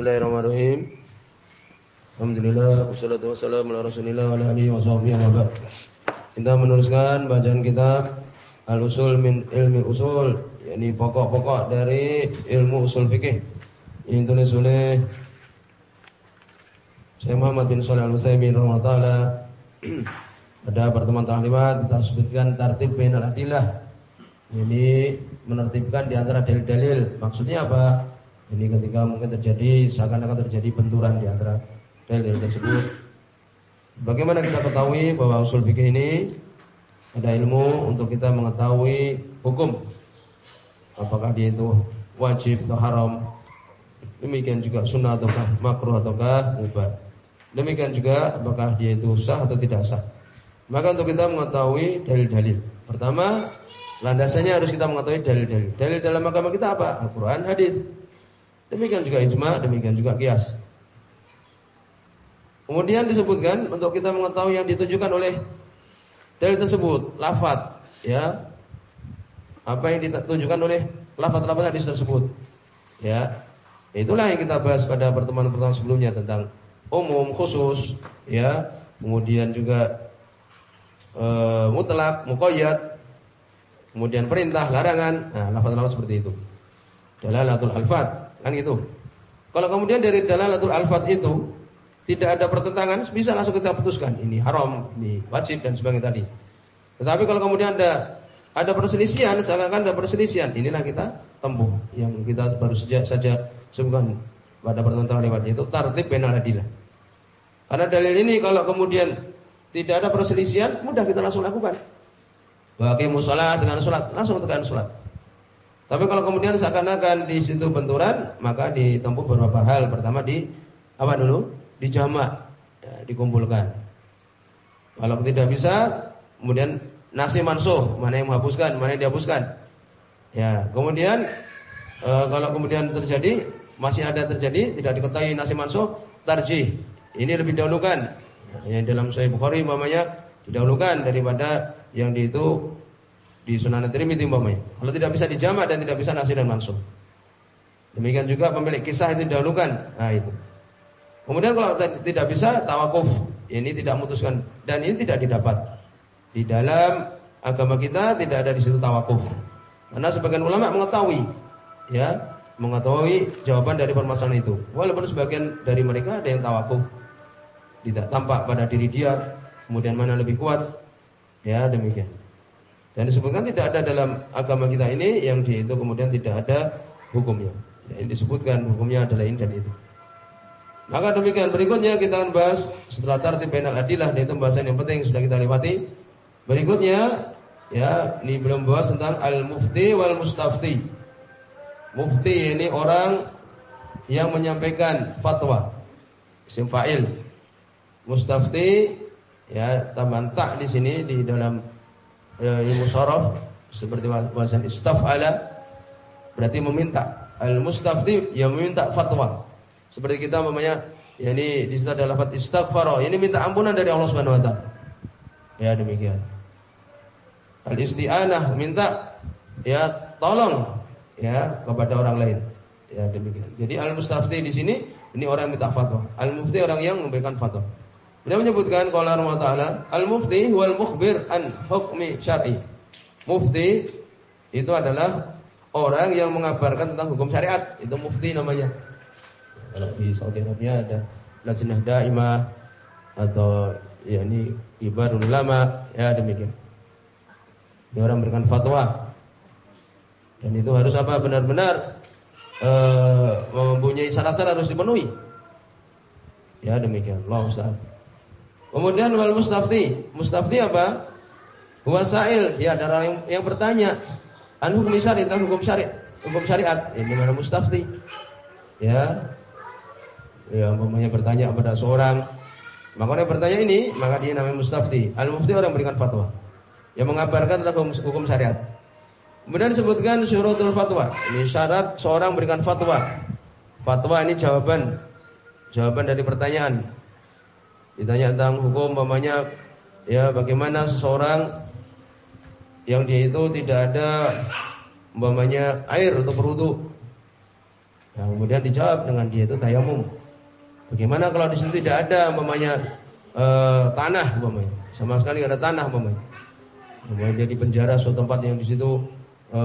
Bismillahirrahmanirrahim. Alhamdulillah wassalatu wassalamu ala Rasulillah wa ala alihi washabihi wa Kita meneruskan bacaan kitab Al-Usul min Ilmi Usul, yakni pokok-pokok dari ilmu usul fikih. Ini tulis oleh Syekh Muhammad bin Shalih Al-Utsaimin rahimahullah. Pada pertemuan terakhir kita sebutkan tartib bainal adillah. Ini menertibkan di antara dalil-dalil. Maksudnya apa? Ini ketika mungkin terjadi seakan-akan terjadi benturan di antara dalil tersebut. Bagaimana kita ketahui bahwa usul fikih ini ada ilmu untuk kita mengetahui hukum apakah dia itu wajib atau haram. Demikian juga sunnah ataukah makruh ataukah mubah. Demikian juga apakah dia itu sah atau tidak sah. Maka untuk kita mengetahui dalil-dalil. Pertama, landasannya harus kita mengetahui dalil-dalil. Dalil dalam agama kita apa? Al-Qur'an, hadis. Demikian juga ijma, demikian juga kias. Kemudian disebutkan untuk kita mengetahui yang ditunjukkan oleh dalil tersebut, lafat, ya. Apa yang ditunjukkan oleh lafat-lafat hadis tersebut. Ya. Itulah yang kita bahas pada pertemuan-pertemuan sebelumnya tentang umum, khusus, ya. Kemudian juga e, mutlak, muqayyad, kemudian perintah, larangan. Nah, lafaz-lafaz seperti itu. Dalalatul alfat. Kan gitu. Kalau kemudian dari dalalatul alfat itu tidak ada pertentangan, bisa langsung kita putuskan ini haram, ini wajib dan sebagainya tadi. Tetapi kalau kemudian ada ada perselisihan, seakan-akan ada perselisihan, inilah kita tempuh yang kita baru saja saja sebutkan pada pertemuan terlewat itu tartib penal adilah. Karena dalil ini kalau kemudian tidak ada perselisihan, mudah kita langsung lakukan. Bagi musola dengan sholat, langsung tekan sholat. Tapi kalau kemudian seakan-akan di situ benturan, maka ditempuh beberapa hal. Pertama di apa dulu? Dijamak, ya, dikumpulkan. Kalau tidak bisa, kemudian nasi mansuh, mana yang menghapuskan, mana yang dihapuskan. Ya, kemudian e, kalau kemudian terjadi masih ada terjadi tidak diketahui nasi mansuh, tarjih. Ini lebih dahulukan. Yang dalam Sahih Bukhari umpamanya didahulukan daripada yang di itu di Sunan Tirmidzi umpamanya. Kalau tidak bisa dijamak dan tidak bisa nasir dan mansub. Demikian juga pemilik kisah itu didahulukan. Nah itu. Kemudian kalau tidak bisa tawakuf, ini tidak memutuskan dan ini tidak didapat. Di dalam agama kita tidak ada di situ tawakuf. Karena sebagian ulama mengetahui ya, mengetahui jawaban dari permasalahan itu. Walaupun sebagian dari mereka ada yang tawakuf. Tidak tampak pada diri dia, kemudian mana lebih kuat. Ya, demikian. Dan disebutkan tidak ada dalam agama kita ini yang di itu kemudian tidak ada hukumnya. Yang disebutkan hukumnya adalah ini dan itu. Maka demikian berikutnya kita akan bahas setelah tartib bainal adilah itu pembahasan yang penting sudah kita lewati. Berikutnya ya ini belum bahas tentang al-mufti wal mustafti. Mufti ini orang yang menyampaikan fatwa. Isim fa'il. Mustafti ya tambahan tak di sini di dalam Ya, ilmu sorof seperti bahasa istafala berarti meminta. Al mustafti yang meminta fatwa. Seperti kita namanya ya ini di situ ada lafaz istighfar. Ini minta ampunan dari Allah Subhanahu wa taala. Ya demikian. Al isti'anah minta ya tolong ya kepada orang lain. Ya demikian. Jadi al mustafti di sini ini orang yang minta fatwa. Al mufti orang yang memberikan fatwa. Beliau menyebutkan qala Allah Taala, al-mufti wal mukhbir an hukmi syar'i. Mufti itu adalah orang yang mengabarkan tentang hukum syariat, itu mufti namanya. Kalau di Saudi Arabia ada lajnah daimah atau ya ini ibarul ulama, ya demikian. Dia orang memberikan fatwa. Dan itu harus apa? Benar-benar uh, mempunyai syarat-syarat harus dipenuhi. Ya demikian. Allah Ustaz. Kemudian wal mustafti. Mustafti apa? Huwa sa'il, dia adalah yang, yang bertanya an hukum syariat tentang hukum syariat, hukum syariat. Ini mana mustafti? Ya. Ya, umpamanya bertanya kepada seorang, maka orang bertanya ini, maka dia namanya mustafti. Al mufti orang berikan fatwa. Yang mengabarkan tentang hukum, hukum syariat. Kemudian disebutkan syurutul fatwa. Ini syarat seorang berikan fatwa. Fatwa ini jawaban jawaban dari pertanyaan. Ditanya tentang hukum umpamanya ya bagaimana seseorang yang dia itu tidak ada umpamanya air untuk berwudu. Nah, kemudian dijawab dengan dia itu tayamum. Bagaimana kalau di situ tidak ada umpamanya e, tanah umpamanya, sama sekali tidak ada tanah umpamanya. Umpamanya dia di penjara suatu tempat yang di situ e,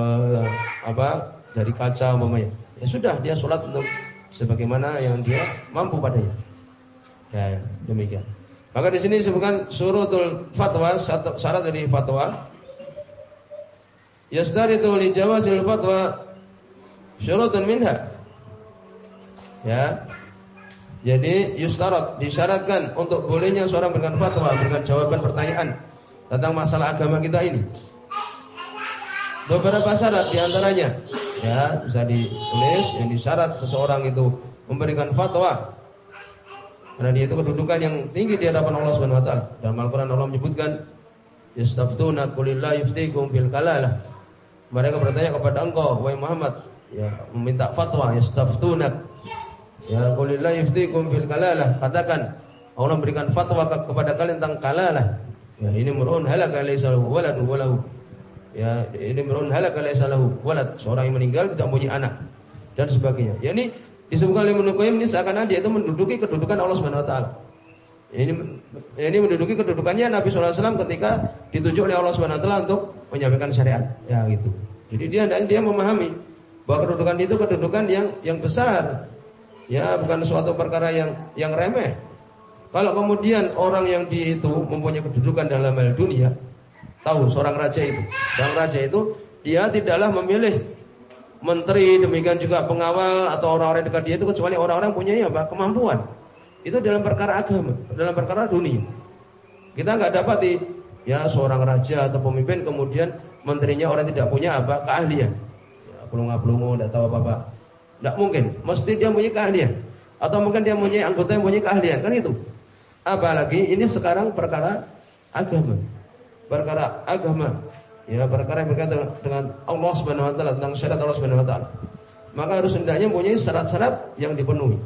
apa dari kaca umpamanya. Ya sudah dia sholat untuk sebagaimana yang dia mampu padanya. Ya, demikian. Maka di sini disebutkan surutul fatwa syarat dari fatwa. Yastaritu li jawazil fatwa syurutun minha. Ya. Jadi yustarat disyaratkan untuk bolehnya seorang berikan fatwa, berikan jawaban pertanyaan tentang masalah agama kita ini. Beberapa syarat di antaranya, ya bisa ditulis yang disyarat seseorang itu memberikan fatwa karena dia itu kedudukan yang tinggi di hadapan Allah Subhanahu wa taala. Dalam Al-Qur'an Allah menyebutkan yastaftuna qulillah yuftikum fil kalalah. Mereka bertanya kepada engkau wahai Muhammad, ya meminta fatwa yastaftuna. Ya qulillah yuftikum fil kalalah. Katakan Allah memberikan fatwa kepada kalian tentang kalalah. Ya ini murun halaka laysa lahu waladu walahu. Ya ini murun halaka laysa lahu walad. Seorang yang meninggal tidak punya anak dan sebagainya. Ya ini Disebutkan oleh Ibnu Qayyim ini seakan dia itu menduduki kedudukan Allah Subhanahu wa taala. Ini ini menduduki kedudukannya Nabi SAW ketika ditunjuk oleh Allah Subhanahu wa taala untuk menyampaikan syariat. Ya gitu. Jadi dia dan dia memahami bahwa kedudukan itu kedudukan yang yang besar. Ya, bukan suatu perkara yang yang remeh. Kalau kemudian orang yang di itu mempunyai kedudukan dalam hal dunia, tahu seorang raja itu, dan raja itu dia tidaklah memilih menteri, demikian juga pengawal atau orang-orang dekat dia itu kecuali orang-orang punya apa? kemampuan. Itu dalam perkara agama, dalam perkara dunia. Kita nggak dapat di ya seorang raja atau pemimpin kemudian menterinya orang tidak punya apa? keahlian. Ya, pelunga-pelungu tidak tahu apa-apa. Tidak mungkin, mesti dia punya keahlian. Atau mungkin dia punya anggota yang punya keahlian, kan itu. Apalagi ini sekarang perkara agama. Perkara agama ya perkara yang berkaitan dengan Allah Subhanahu wa taala tentang syariat Allah Subhanahu wa taala. Maka harus hendaknya mempunyai syarat-syarat yang dipenuhi.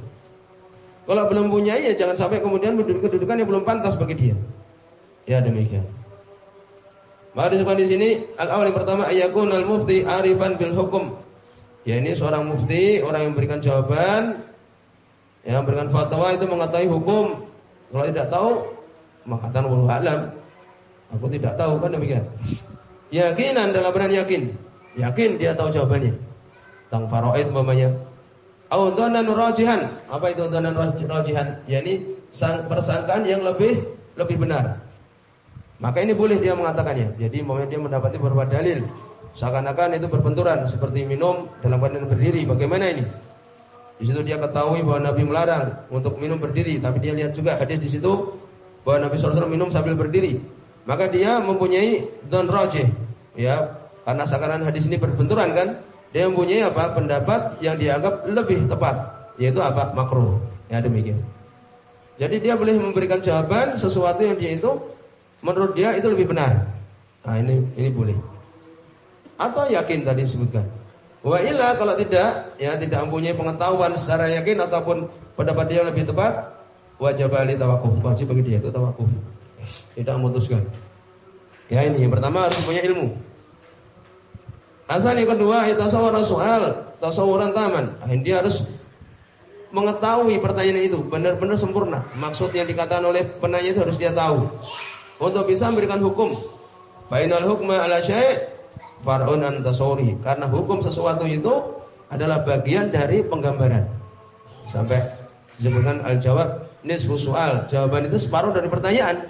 Kalau belum punya ya jangan sampai kemudian kedudukan yang belum pantas bagi dia. Ya demikian. Maka disebutkan di sini al-awal yang pertama ayakun al-mufti arifan bil hukum. Ya ini seorang mufti, orang yang memberikan jawaban, yang memberikan fatwa itu mengetahui hukum. Kalau tidak tahu, maka katakan alam. Aku tidak tahu kan demikian. Yakinan dalam benar yakin. Yakin dia tahu jawabannya. Tentang faraid umpamanya. Au dhanan rajihan. Apa itu dhanan rajihan? yakni persangkaan yang lebih lebih benar. Maka ini boleh dia mengatakannya. Jadi mau dia mendapati beberapa dalil. Seakan-akan itu berbenturan seperti minum dalam keadaan berdiri. Bagaimana ini? Di situ dia ketahui bahwa Nabi melarang untuk minum berdiri, tapi dia lihat juga hadis di situ bahwa Nabi SAW minum sambil berdiri maka dia mempunyai don rojih ya karena sekarang hadis ini berbenturan kan? Dia mempunyai apa? Pendapat yang dianggap lebih tepat yaitu apa? Makruh. Ya demikian. Jadi dia boleh memberikan jawaban sesuatu yang dia itu menurut dia itu lebih benar. Nah ini ini boleh. Atau yakin tadi disebutkan. Wa illa kalau tidak ya tidak mempunyai pengetahuan secara yakin ataupun pendapat dia lebih tepat wajib ali tawakuf wajib bagi dia itu tawakuf tidak memutuskan. Ya ini yang pertama harus punya ilmu. Asal yang kedua itu tasawwur soal, tasawuran taman. Nah, dia harus mengetahui pertanyaan itu benar-benar sempurna. Maksud yang dikatakan oleh penanya itu harus dia tahu. Untuk bisa memberikan hukum. Bainal hukma ala syai' far'un an tasawuri. Karena hukum sesuatu itu adalah bagian dari penggambaran. Sampai disebutkan al-jawab nisfu soal. Jawaban itu separuh dari pertanyaan.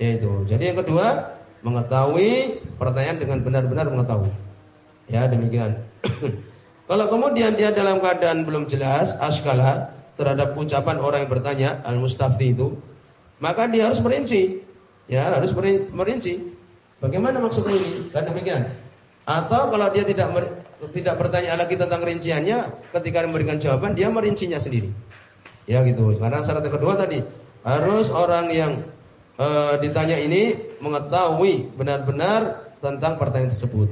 Itu. Jadi yang kedua, mengetahui pertanyaan dengan benar-benar mengetahui. Ya, demikian. Kalau kemudian dia dalam keadaan belum jelas, askala terhadap ucapan orang yang bertanya, al-mustafti itu, maka dia harus merinci. Ya, harus merinci. Bagaimana maksudnya ini? Dan demikian. Atau kalau dia tidak tidak bertanya lagi tentang rinciannya, ketika memberikan jawaban dia merincinya sendiri. Ya gitu. Karena syarat yang kedua tadi harus orang yang e, ditanya ini mengetahui benar-benar tentang pertanyaan tersebut.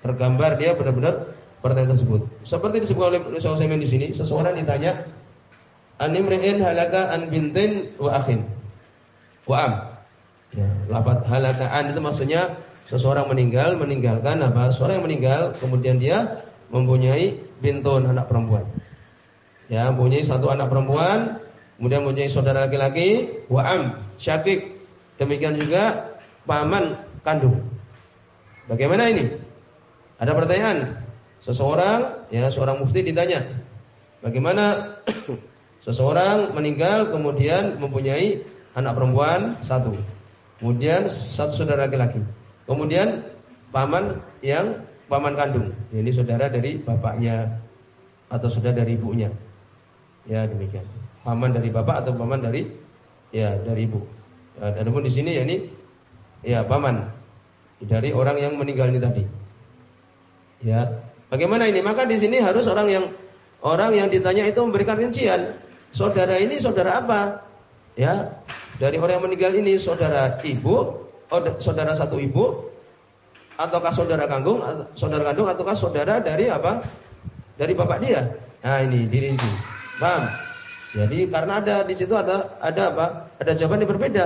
Tergambar dia benar-benar pertanyaan tersebut. Seperti disebutkan oleh Nusa Utsaimin di sini, seseorang ditanya Animri'in halaka an bintin wa akhin. Wa am. Ya, lafaz halaka an itu maksudnya seseorang meninggal meninggalkan apa? Seorang yang meninggal kemudian dia mempunyai bintun anak perempuan. Ya, mempunyai satu anak perempuan, kemudian mempunyai saudara laki-laki, wa am, syakik. Demikian juga paman kandung. Bagaimana ini? Ada pertanyaan. Seseorang, ya seorang mufti ditanya, bagaimana seseorang meninggal kemudian mempunyai anak perempuan satu, kemudian satu saudara laki-laki, kemudian paman yang paman kandung, ini saudara dari bapaknya atau saudara dari ibunya. Ya demikian. Paman dari bapak atau paman dari ya dari ibu. Ya, di sini ya ini ya paman dari orang yang meninggal ini tadi. Ya. Bagaimana ini? Maka di sini harus orang yang orang yang ditanya itu memberikan rincian. Saudara ini saudara apa? Ya. Dari orang yang meninggal ini saudara ibu, oh, saudara satu ibu, ataukah saudara kandung, saudara kandung ataukah saudara dari apa? Dari bapak dia. Nah, ini dirinci. Paham? Jadi karena ada di situ ada ada apa? Ada jawaban yang berbeda.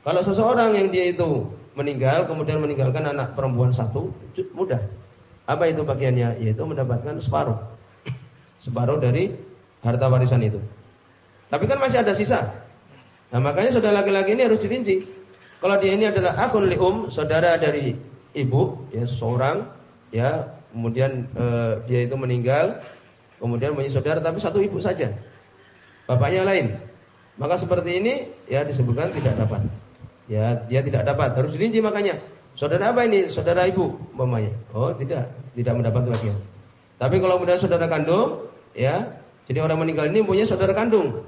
Kalau seseorang yang dia itu meninggal kemudian meninggalkan anak perempuan satu, mudah. Apa itu bagiannya? Yaitu mendapatkan separuh. Separuh dari harta warisan itu. Tapi kan masih ada sisa. Nah, makanya saudara laki-laki ini harus dirinci. Kalau dia ini adalah akun lium, saudara dari ibu, ya seorang, ya kemudian e, dia itu meninggal, kemudian punya saudara tapi satu ibu saja, bapaknya lain. Maka seperti ini ya disebutkan tidak dapat. Ya, dia tidak dapat. Harus dirinci makanya. Saudara apa ini? Saudara ibu, umpamanya. Oh, tidak, tidak mendapat bagian. Tapi kalau kemudian saudara kandung, ya, jadi orang meninggal ini punya saudara kandung.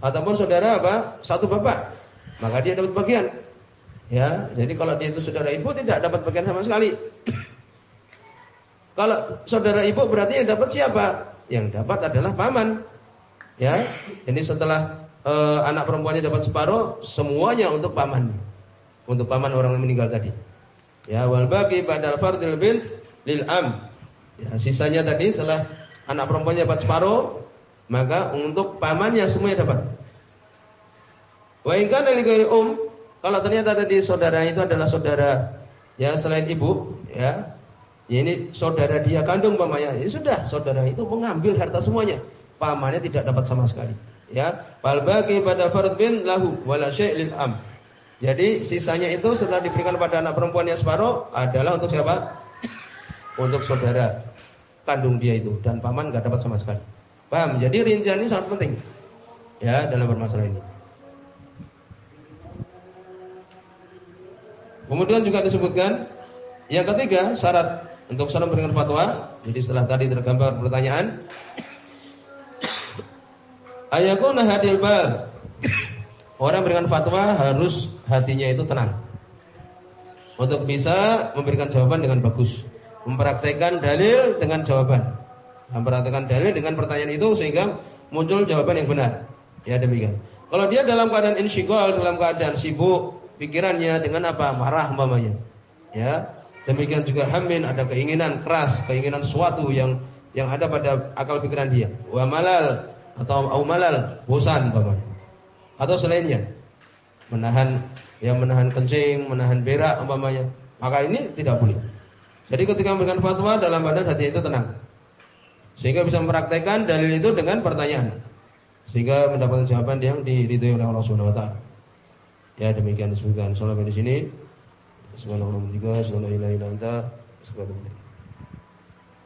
Ataupun saudara apa? Satu bapak. Maka dia dapat bagian. Ya, jadi kalau dia itu saudara ibu tidak dapat bagian sama sekali. Kalau saudara ibu berarti yang dapat siapa? Yang dapat adalah paman. Ya, ini setelah e, anak perempuannya dapat separuh, semuanya untuk paman. Untuk paman orang yang meninggal tadi. Ya, wal bagi badal fardil bint lil am. Ya, sisanya tadi setelah anak perempuannya dapat separuh, maka untuk pamannya semuanya dapat. Wa in kana um, kalau ternyata tadi saudara itu adalah saudara ya selain ibu, ya. Ya ini saudara dia kandung pamannya. Ya sudah, saudara itu mengambil harta semuanya. Pamannya tidak dapat sama sekali. Ya fal bagi pada fard bin lahu wala syai' am. Jadi sisanya itu setelah diberikan pada anak perempuan yang separuh adalah untuk siapa? Untuk saudara kandung dia itu. Dan paman nggak dapat sama sekali. Paham? Jadi rincian ini sangat penting. Ya dalam permasalahan ini. Kemudian juga disebutkan yang ketiga syarat untuk salam memberikan fatwa jadi setelah tadi tergambar pertanyaan Ayakuna hadil bal. Orang berikan fatwa harus hatinya itu tenang. Untuk bisa memberikan jawaban dengan bagus. Mempraktekkan dalil dengan jawaban. Mempraktekkan dalil dengan pertanyaan itu sehingga muncul jawaban yang benar. Ya demikian. Kalau dia dalam keadaan insyigol, dalam keadaan sibuk, pikirannya dengan apa? Marah umpamanya. Ya. Demikian juga hamin ada keinginan keras, keinginan sesuatu yang yang ada pada akal pikiran dia. Wa malal atau aumalal bosan bapak atau selainnya. Menahan yang menahan kencing menahan berak umpamanya. Maka ini tidak boleh. Jadi ketika memberikan fatwa dalam badan hati itu tenang. Sehingga bisa mempraktekkan dalil itu dengan pertanyaan. Sehingga mendapatkan jawaban yang diridhoi oleh Allah Subhanahu wa taala. Ya demikian disebutkan salam di sini subhanallah juga subhanallah ila ila anta subhanallah